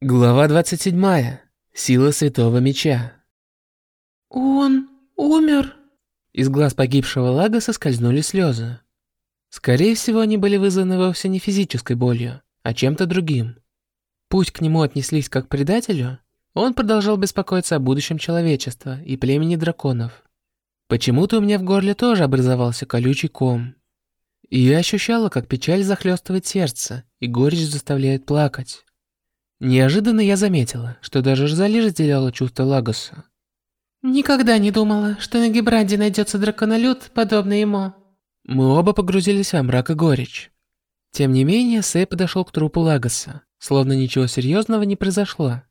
Глава 27. Сила Святого Меча. «Он умер?» Из глаз погибшего Лага соскользнули слезы. Скорее всего, они были вызваны вовсе не физической болью, а чем-то другим. Пусть к нему отнеслись как к предателю, он продолжал беспокоиться о будущем человечества и племени драконов. Почему-то у меня в горле тоже образовался колючий ком. И я ощущала, как печаль захлестывает сердце, и горечь заставляет плакать. Неожиданно я заметила, что даже Розали разделяла чувства Лагоса. «Никогда не думала, что на Гибранде найдется драконолюд, подобный ему». Мы оба погрузились во мрак и горечь. Тем не менее, Сэй подошел к трупу Лагоса, словно ничего серьезного не произошло.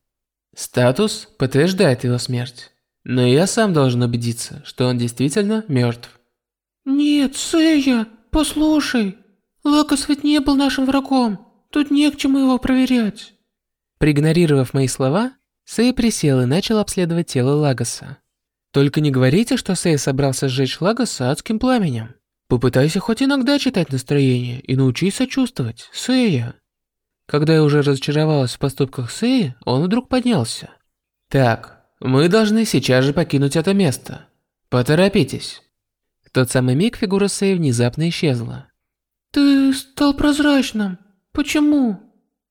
Статус подтверждает его смерть, но я сам должен убедиться, что он действительно мертв. «Нет, Сэя, послушай, Лагос ведь не был нашим врагом, тут не к чему его проверять». Проигнорировав мои слова, Сэй присел и начал обследовать тело Лагоса. Только не говорите, что Сэй собрался сжечь Лагоса адским пламенем. Попытайся хоть иногда читать настроение и научись сочувствовать, Сэя. Когда я уже разочаровалась в поступках Сэя, он вдруг поднялся. Так, мы должны сейчас же покинуть это место. Поторопитесь. В тот самый миг фигура Сэя внезапно исчезла. Ты стал прозрачным. Почему?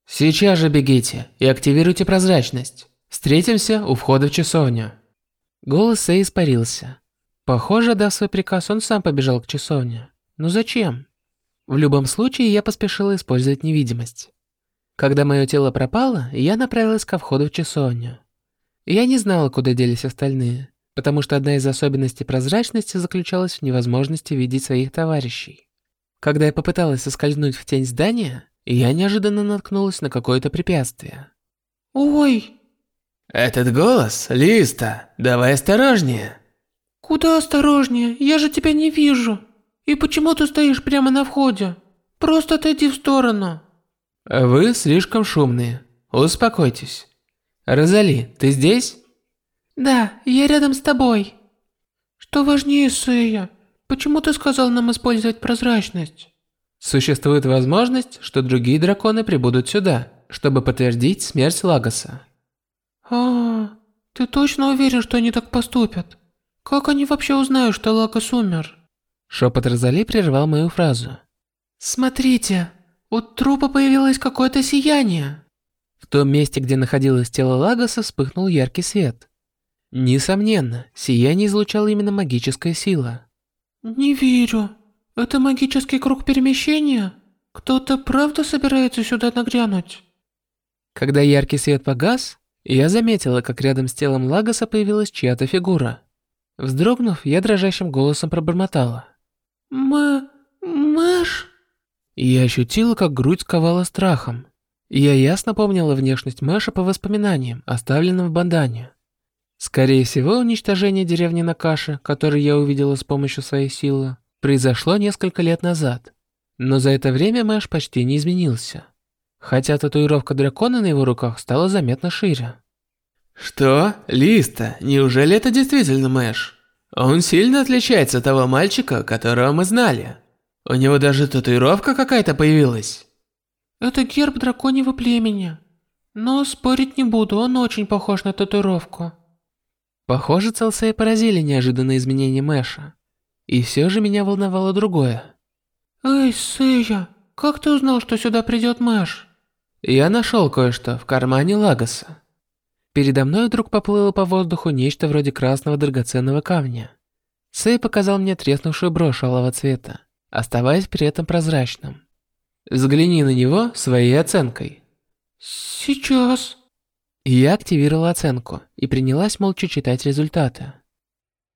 Сейчас же бегите и активируйте прозрачность. Встретимся у входа в часовню. Голос Сэй испарился. Похоже, дав свой приказ, он сам побежал к часовне. Но зачем? В любом случае, я поспешила использовать невидимость. Когда мое тело пропало, я направилась ко входу в часовню. Я не знала, куда делись остальные, потому что одна из особенностей прозрачности заключалась в невозможности видеть своих товарищей. Когда я попыталась соскользнуть в тень здания, я неожиданно наткнулась на какое-то препятствие. «Ой!» «Этот голос? Листа, давай осторожнее!» «Куда осторожнее? Я же тебя не вижу. И почему ты стоишь прямо на входе? Просто отойди в сторону». «Вы слишком шумные. Успокойтесь. Розали, ты здесь?» «Да, я рядом с тобой». «Что важнее, Сэя? Почему ты сказал нам использовать прозрачность?» Существует возможность, что другие драконы прибудут сюда, чтобы подтвердить смерть Лагоса. А, ты точно уверен, что они так поступят? Как они вообще узнают, что Лагос умер? Шепот Розали прервал мою фразу. Смотрите, у трупа появилось какое-то сияние. В том месте, где находилось тело Лагоса, вспыхнул яркий свет. Несомненно, сияние излучало именно магическая сила. Не верю. Это магический круг перемещения? Кто-то правда собирается сюда нагрянуть? Когда яркий свет погас, я заметила, как рядом с телом Лагоса появилась чья-то фигура. Вздрогнув, я дрожащим голосом пробормотала. «Мы... Мэш?» Я ощутила, как грудь сковала страхом. Я ясно помнила внешность Мэша по воспоминаниям, оставленным в бандане. Скорее всего, уничтожение деревни Накаши, который я увидела с помощью своей силы, произошло несколько лет назад. Но за это время Мэш почти не изменился. Хотя татуировка дракона на его руках стала заметно шире. «Что? Листа, неужели это действительно Мэш? Он сильно отличается от того мальчика, которого мы знали. У него даже татуировка какая-то появилась». «Это герб драконьего племени. Но спорить не буду, он очень похож на татуировку». Похоже, Целсея поразили неожиданные изменения Мэша. И все же меня волновало другое. «Эй, Сэя, как ты узнал, что сюда придет Мэш?» Я нашел кое-что в кармане Лагоса. Передо мной вдруг поплыло по воздуху нечто вроде красного драгоценного камня. Сэй показал мне треснувшую брошь алого цвета, оставаясь при этом прозрачным. Взгляни на него своей оценкой. Сейчас. Я активировала оценку и принялась молча читать результаты.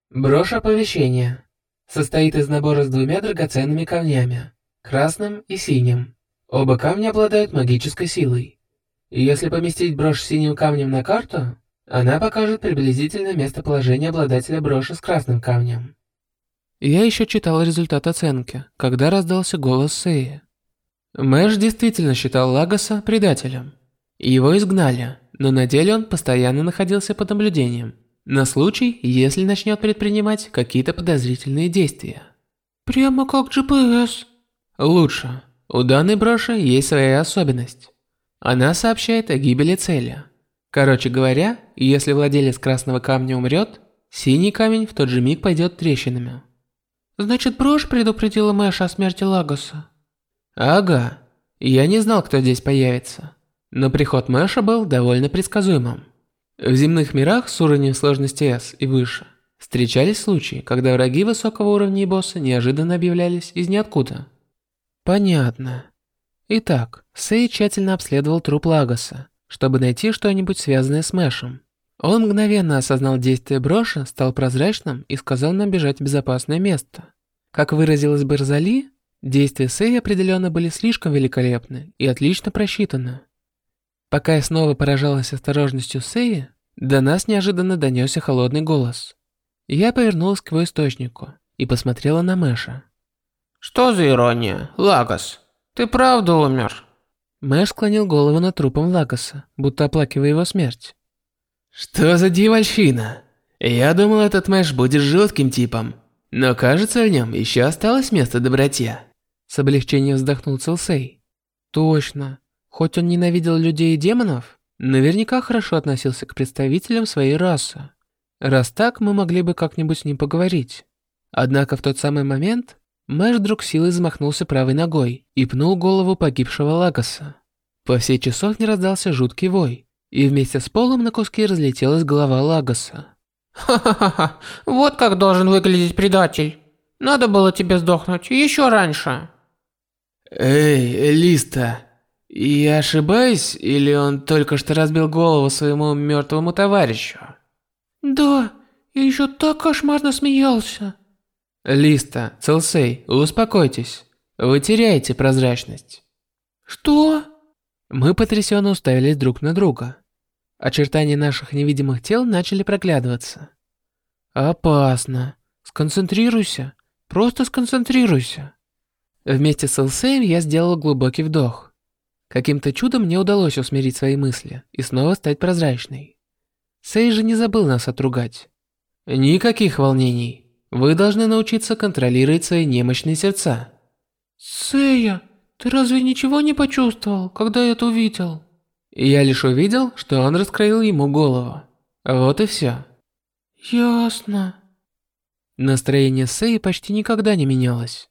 Брошь оповещения. Состоит из набора с двумя драгоценными камнями, красным и синим. Оба камня обладают магической силой. И если поместить брошь с синим камнем на карту, она покажет приблизительное местоположение обладателя броши с красным камнем. Я еще читал результат оценки, когда раздался голос Сеи. Мэш действительно считал Лагоса предателем. Его изгнали, но на деле он постоянно находился под наблюдением на случай, если начнет предпринимать какие-то подозрительные действия. Прямо как GPS. Лучше. У данной броши есть своя особенность. Она сообщает о гибели цели. Короче говоря, если владелец красного камня умрет, синий камень в тот же миг пойдет трещинами. Значит, Брош предупредила Мэша о смерти Лагоса? Ага. Я не знал, кто здесь появится. Но приход Мэша был довольно предсказуемым. В земных мирах с уровнем сложности S и выше встречались случаи, когда враги высокого уровня и босса неожиданно объявлялись из ниоткуда. Понятно. Итак, Сэй тщательно обследовал труп Лагоса, чтобы найти что-нибудь связанное с Мэшем. Он мгновенно осознал действие броши, стал прозрачным и сказал нам бежать в безопасное место. Как выразилась бы Розали, действия Сэй определенно были слишком великолепны и отлично просчитаны. Пока я снова поражалась осторожностью Сэи, до нас неожиданно донесся холодный голос. Я повернулась к его источнику и посмотрела на Мэша. «Что за ирония, Лагос? Ты правда умер?» Мэш склонил голову над трупом Лагоса, будто оплакивая его смерть. Что за дьявольщина? Я думал, этот Мэш будет жестким типом, но кажется, в нем еще осталось место доброте. С облегчением вздохнул Целсей. Точно. Хоть он ненавидел людей и демонов, наверняка хорошо относился к представителям своей расы. Раз так, мы могли бы как-нибудь с ним поговорить. Однако в тот самый момент Мэш вдруг силой замахнулся правой ногой и пнул голову погибшего Лагоса. По всей часовне раздался жуткий вой, и вместе с полом на куски разлетелась голова Лагоса. «Ха-ха-ха, вот как должен выглядеть предатель. Надо было тебе сдохнуть еще раньше». «Эй, Листа, я ошибаюсь, или он только что разбил голову своему мертвому товарищу?» «Да, я еще так кошмарно смеялся». «Листа, Целсей, успокойтесь. Вы теряете прозрачность». «Что?» Мы потрясенно уставились друг на друга. Очертания наших невидимых тел начали проглядываться. Опасно. Сконцентрируйся. Просто сконцентрируйся. Вместе с Элсеем я сделал глубокий вдох. Каким-то чудом мне удалось усмирить свои мысли и снова стать прозрачной. Сей же не забыл нас отругать. Никаких волнений. Вы должны научиться контролировать свои немощные сердца. Сэя, ты разве ничего не почувствовал, когда это увидел? Я лишь увидел, что он раскроил ему голову. Вот и все. Ясно. Настроение Сэй почти никогда не менялось.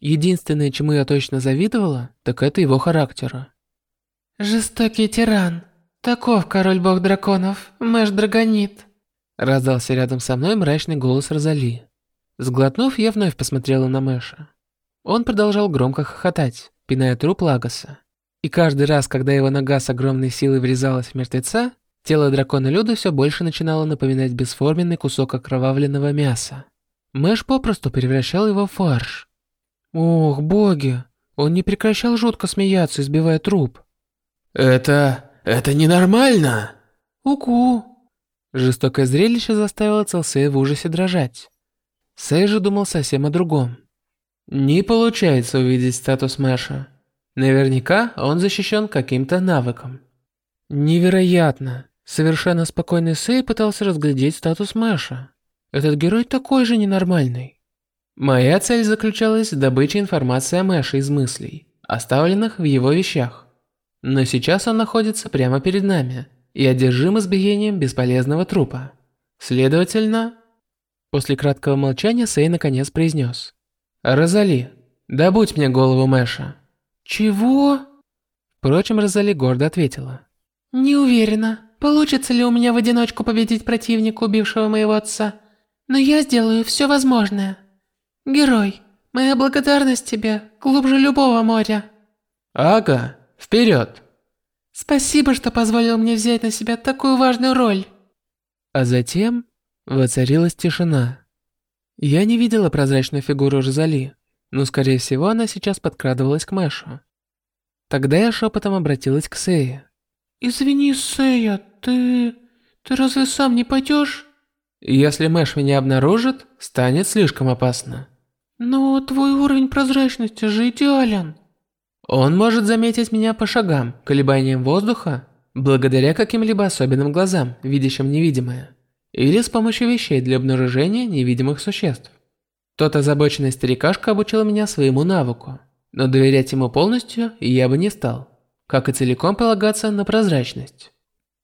Единственное, чему я точно завидовала, так это его характера. Жестокий тиран. Таков король-бог драконов, Мэш Драгонит. Раздался рядом со мной мрачный голос Розали. Сглотнув, я вновь посмотрела на Мэша. Он продолжал громко хохотать, пиная труп Лагоса. И каждый раз, когда его нога с огромной силой врезалась в мертвеца, тело дракона Люда все больше начинало напоминать бесформенный кусок окровавленного мяса. Мэш попросту превращал его в фарш. Ох, боги, он не прекращал жутко смеяться, избивая труп. «Это... это ненормально!» «Угу!» Жестокое зрелище заставило Целсея в ужасе дрожать. Сэй же думал совсем о другом. Не получается увидеть статус Мэша. Наверняка он защищен каким-то навыком. Невероятно. Совершенно спокойный Сэй пытался разглядеть статус Мэша. Этот герой такой же ненормальный. Моя цель заключалась в добыче информации о Мэше из мыслей, оставленных в его вещах. Но сейчас он находится прямо перед нами и одержим избиением бесполезного трупа. Следовательно... После краткого молчания Сэй наконец произнес. «Розали, добудь мне голову Мэша». «Чего?» Впрочем, Розали гордо ответила. «Не уверена, получится ли у меня в одиночку победить противника, убившего моего отца. Но я сделаю все возможное. Герой, моя благодарность тебе глубже любого моря». «Ага, вперед!» «Спасибо, что позволил мне взять на себя такую важную роль». А затем воцарилась тишина. Я не видела прозрачную фигуру Розали, но, скорее всего, она сейчас подкрадывалась к Мэшу. Тогда я шепотом обратилась к Сее. «Извини, Сея, ты... ты разве сам не пойдешь?» «Если Мэш меня обнаружит, станет слишком опасно». «Но твой уровень прозрачности же идеален». Он может заметить меня по шагам, колебаниям воздуха, благодаря каким-либо особенным глазам, видящим невидимое, или с помощью вещей для обнаружения невидимых существ. Тот озабоченный старикашка обучил меня своему навыку, но доверять ему полностью я бы не стал. как и целиком полагаться на прозрачность.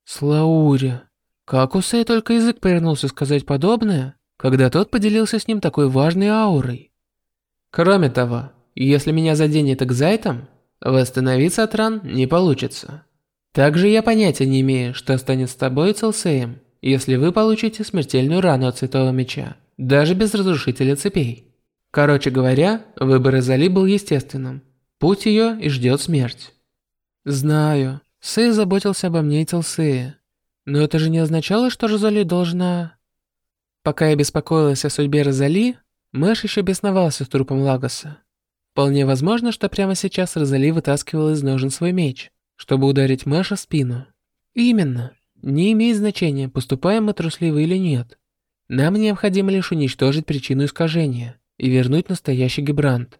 Слаури, как у Сэй только язык повернулся сказать подобное, когда тот поделился с ним такой важной аурой. Кроме того, если меня заденет экзайтом, восстановиться от ран не получится. Также я понятия не имею, что станет с тобой Целсеем, если вы получите смертельную рану от Святого Меча, даже без разрушителя цепей. Короче говоря, выбор Изали был естественным. Путь ее и ждет смерть. Знаю, Сэй заботился обо мне и Целсее. Но это же не означало, что Розали должна... Пока я беспокоилась о судьбе Розали, Мэш еще бесновался с трупом Лагоса. Вполне возможно, что прямо сейчас Розали вытаскивал из ножен свой меч, чтобы ударить Мэша в спину. Именно. Не имеет значения, поступаем мы трусливо или нет. Нам необходимо лишь уничтожить причину искажения и вернуть настоящий Гибрант.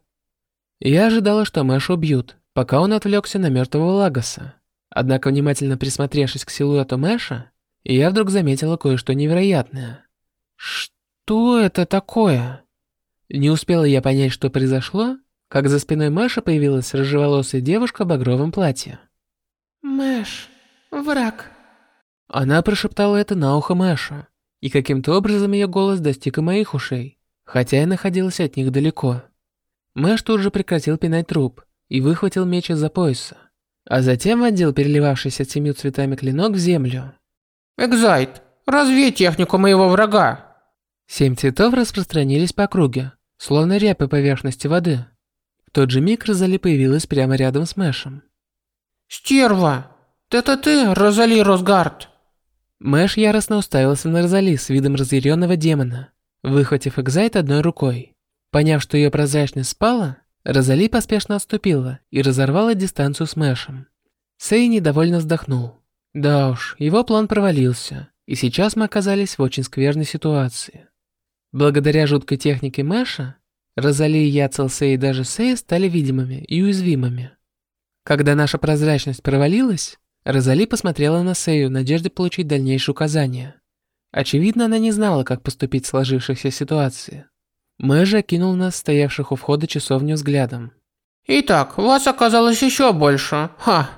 Я ожидала, что Мэша убьют, пока он отвлекся на мертвого Лагоса. Однако, внимательно присмотревшись к силуэту Мэша, я вдруг заметила кое-что невероятное. Что это такое? Не успела я понять, что произошло, как за спиной Мэша появилась рыжеволосая девушка в багровом платье. «Мэш, враг». Она прошептала это на ухо Мэша, и каким-то образом ее голос достиг и моих ушей, хотя я находилась от них далеко. Мэш тут же прекратил пинать труп и выхватил меч из-за пояса, а затем водил переливавшийся семью цветами клинок в землю. «Экзайт, развей технику моего врага!» Семь цветов распространились по округе, словно рябь по поверхности воды. В тот же миг Розали появилась прямо рядом с Мэшем. «Стерва! Это ты, Розали Росгард?» Мэш яростно уставился на Розали с видом разъяренного демона, выхватив экзайт одной рукой. Поняв, что ее прозрачность спала, Розали поспешно отступила и разорвала дистанцию с Мэшем. Сэй недовольно вздохнул. Да уж, его план провалился, и сейчас мы оказались в очень скверной ситуации. Благодаря жуткой технике Мэша, Розали, Сэй и даже Сэй стали видимыми и уязвимыми. Когда наша прозрачность провалилась, Розали посмотрела на Сэю в надежде получить дальнейшие указания. Очевидно, она не знала, как поступить в сложившейся ситуации. Мэ же окинул нас, стоявших у входа часовню, взглядом. «Итак, вас оказалось еще больше. Ха!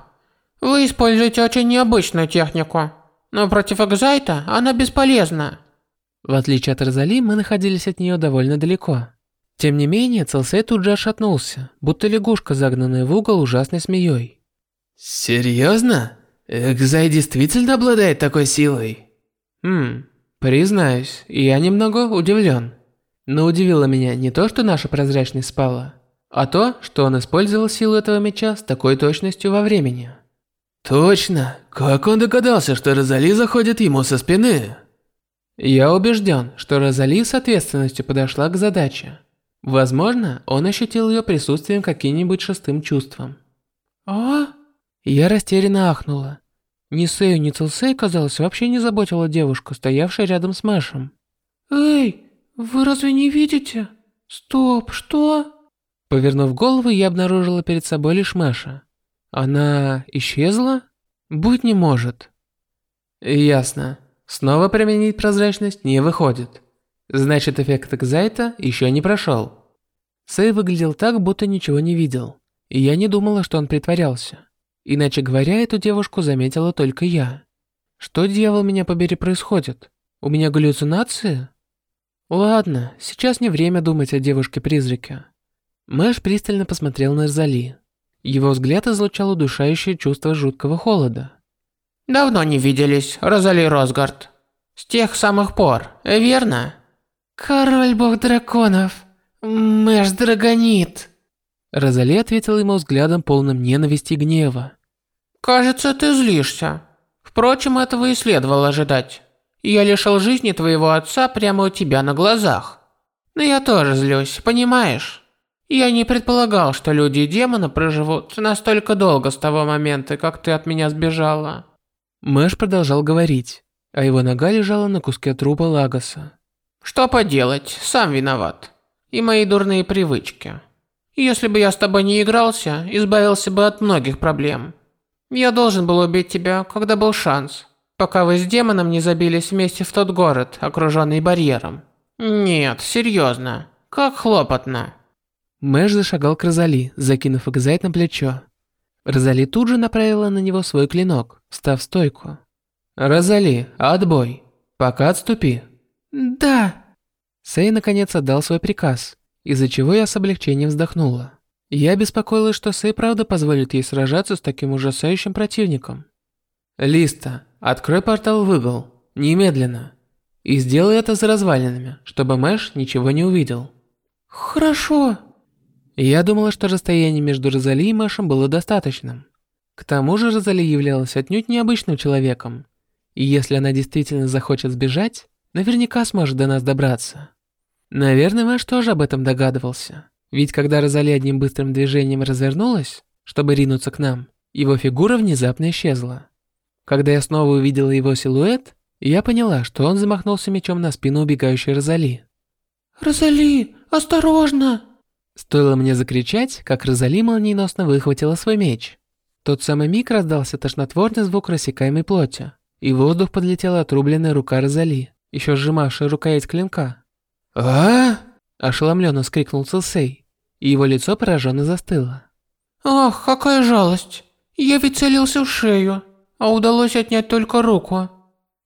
Вы используете очень необычную технику, но против Экзайта она бесполезна». В отличие от Розали, мы находились от нее довольно далеко. Тем не менее, Целсей тут же ошатнулся, будто лягушка, загнанная в угол ужасной змеей. «Серьезно? Экзай действительно обладает такой силой?» Хм, признаюсь, я немного удивлен. Но удивило меня не то, что наша прозрачность спала, а то, что он использовал силу этого меча с такой точностью во времени. Точно? Как он догадался, что Розали заходит ему со спины? Я убежден, что Розали с ответственностью подошла к задаче. Возможно, он ощутил ее присутствием каким-нибудь шестым чувством. «А?» Я растерянно ахнула. Ни Сэю, ни Целсей, казалось, вообще не заботила девушку, стоявшая рядом с Мэшем. «Эй, вы разве не видите? Стоп, что?» Повернув голову, я обнаружила перед собой лишь Мэша. Она исчезла? Быть не может. Ясно. Снова применить прозрачность не выходит. Значит, эффект Экзайта еще не прошел. Сэй выглядел так, будто ничего не видел. И я не думала, что он притворялся. Иначе говоря, эту девушку заметила только я. Что, дьявол, меня побери, происходит? У меня галлюцинации? Ладно, сейчас не время думать о девушке-призраке. Мэш пристально посмотрел на Розали. Его взгляд излучал удушающее чувство жуткого холода. «Давно не виделись, Розали Росгард. С тех самых пор, верно?» «Король бог драконов, Мэш Драгонит!» Розали ответил ему взглядом полным ненависти и гнева. «Кажется, ты злишься. Впрочем, этого и следовало ожидать. Я лишил жизни твоего отца прямо у тебя на глазах. Но я тоже злюсь, понимаешь? Я не предполагал, что люди и демоны проживут настолько долго с того момента, как ты от меня сбежала». Мэш продолжал говорить, а его нога лежала на куске трупа Лагоса. «Что поделать, сам виноват. И мои дурные привычки. Если бы я с тобой не игрался, избавился бы от многих проблем. Я должен был убить тебя, когда был шанс, пока вы с демоном не забились вместе в тот город, окруженный барьером. Нет, серьезно, как хлопотно». Мэш зашагал к Розали, закинув экзайт на плечо. Розали тут же направила на него свой клинок, став стойку. «Розали, отбой! Пока отступи!» «Да!» Сэй наконец отдал свой приказ, из-за чего я с облегчением вздохнула. Я беспокоилась, что Сэй правда позволит ей сражаться с таким ужасающим противником. «Листа, открой портал в угол, немедленно, и сделай это за развалинами, чтобы Мэш ничего не увидел». «Хорошо!» Я думала, что расстояние между Розали и Мэшем было достаточным. К тому же Розали являлась отнюдь необычным человеком, и если она действительно захочет сбежать, наверняка сможет до нас добраться. Наверное, Мэш тоже об этом догадывался. Ведь когда Розали одним быстрым движением развернулась, чтобы ринуться к нам, его фигура внезапно исчезла. Когда я снова увидела его силуэт, я поняла, что он замахнулся мечом на спину убегающей Розали. «Розали, осторожно!» Стоило мне закричать, как Розали молниеносно выхватила свой меч. Тот самый миг раздался тошнотворный звук рассекаемой плоти, и в воздух подлетела отрубленная рука Розали, еще сжимавшая рукоять клинка. а Ошеломленно вскрикнул Цилсей, и его лицо пораженно застыло. «Ах, какая жалость! Я ведь целился в шею, а удалось отнять только руку.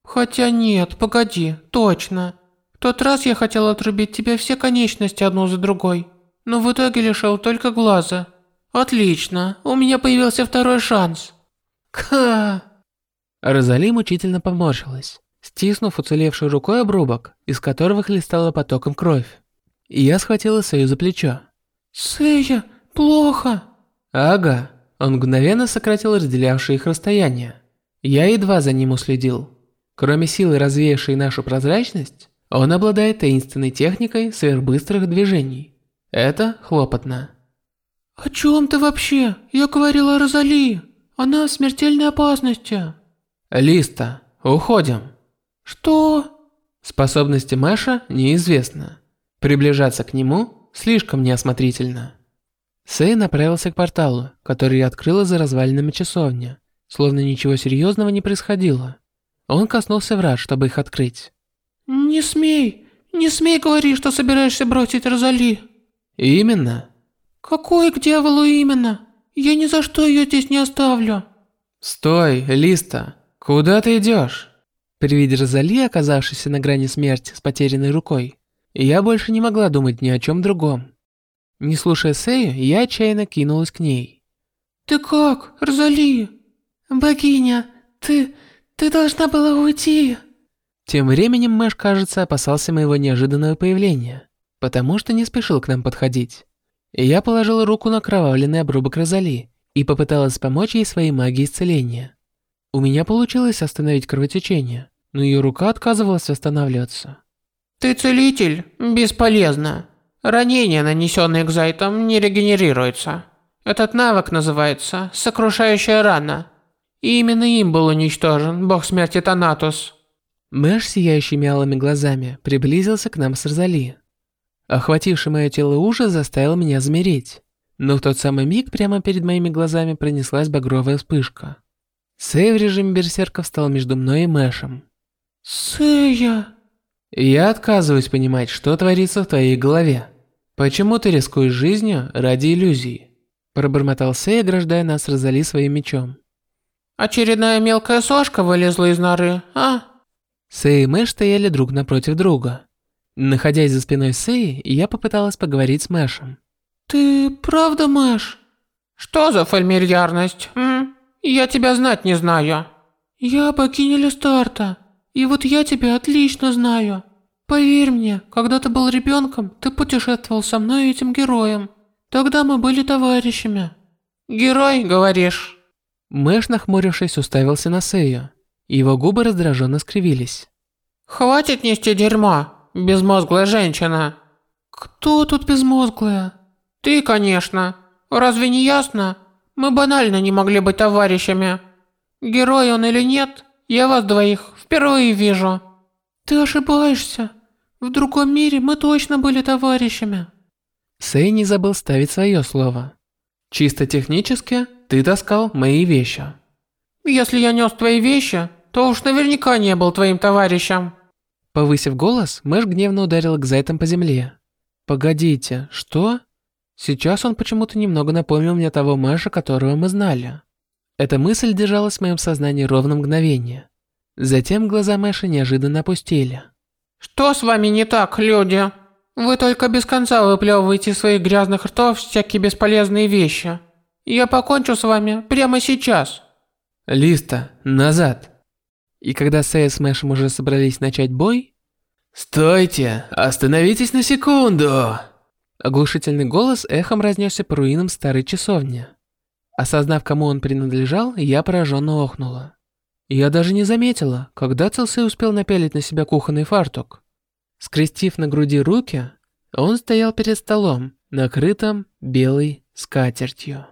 Хотя нет, погоди, точно. В тот раз я хотел отрубить тебе все конечности одну за другой, но в итоге лишил только глаза. Отлично, у меня появился второй шанс. Ка! Розали мучительно поморщилась, стиснув уцелевшей рукой обрубок, из которого хлестала потоком кровь. И я схватила Сэю за плечо. «Сэя, плохо!» Ага, он мгновенно сократил разделявшее их расстояние. Я едва за ним уследил. Кроме силы, развеявшей нашу прозрачность, он обладает таинственной техникой сверхбыстрых движений. Это хлопотно. «О чем ты вообще? Я говорила о Розали. Она в смертельной опасности». «Листа, уходим». «Что?» Способности Маша неизвестно. Приближаться к нему слишком неосмотрительно. Сэй направился к порталу, который я открыла за развалинами часовни, словно ничего серьезного не происходило. Он коснулся врат, чтобы их открыть. «Не смей, не смей говорить, что собираешься бросить Розали». «Именно». «Какой к дьяволу именно? Я ни за что ее здесь не оставлю». «Стой, Листа, куда ты идешь?» При виде Розали, оказавшейся на грани смерти с потерянной рукой, я больше не могла думать ни о чем другом. Не слушая Сею, я отчаянно кинулась к ней. «Ты как, Розали?» «Богиня, ты... ты должна была уйти!» Тем временем Мэш, кажется, опасался моего неожиданного появления, потому что не спешил к нам подходить. Я положила руку на кровавленный обрубок Розали и попыталась помочь ей своей магией исцеления. У меня получилось остановить кровотечение, но ее рука отказывалась восстанавливаться. «Ты целитель? Бесполезно. Ранения, нанесенные Экзайтом, не регенерируются. Этот навык называется «Сокрушающая рана». И именно им был уничтожен бог смерти Танатус. Мэш, сияющими алыми глазами, приблизился к нам с Розали. Охвативший мое тело ужас заставил меня замереть. Но в тот самый миг прямо перед моими глазами пронеслась багровая вспышка. Сэй в режиме берсерка встал между мной и Мэшем. «Сэя!» Я отказываюсь понимать, что творится в твоей голове. Почему ты рискуешь жизнью ради иллюзий? Пробормотал Сэй, ограждая нас Розали своим мечом. Очередная мелкая сошка вылезла из норы, а? Сэй и Мэш стояли друг напротив друга. Находясь за спиной Сэй, я попыталась поговорить с Мэшем. «Ты правда Мэш?» «Что за фамильярность? М? Я тебя знать не знаю». «Я богиня Лестарта. И вот я тебя отлично знаю. Поверь мне, когда ты был ребенком, ты путешествовал со мной и этим героем. Тогда мы были товарищами. Герой, говоришь? Мэш, нахмурившись, уставился на Сэю. Его губы раздраженно скривились. Хватит нести дерьмо, безмозглая женщина. Кто тут безмозглая? Ты, конечно. Разве не ясно? Мы банально не могли быть товарищами. Герой он или нет, я вас двоих впервые вижу. Ты ошибаешься. В другом мире мы точно были товарищами. Сэй не забыл ставить свое слово. Чисто технически, ты таскал мои вещи. Если я нес твои вещи, то уж наверняка не был твоим товарищем. Повысив голос, Мэш гневно ударил Экзайтом по земле. Погодите, что? Сейчас он почему-то немного напомнил мне того Мэша, которого мы знали. Эта мысль держалась в моем сознании ровно мгновение. Затем глаза Мэша неожиданно опустили. Что с вами не так, люди? Вы только без конца выплевываете из своих грязных ртов всякие бесполезные вещи. Я покончу с вами прямо сейчас. Листа, назад. И когда Сэй с Мэшем уже собрались начать бой... «Стойте! Остановитесь на секунду!» Оглушительный голос эхом разнесся по руинам старой часовни. Осознав, кому он принадлежал, я пораженно охнула. Я даже не заметила, когда Целсей успел напялить на себя кухонный фартук. Скрестив на груди руки, он стоял перед столом, накрытым белой скатертью.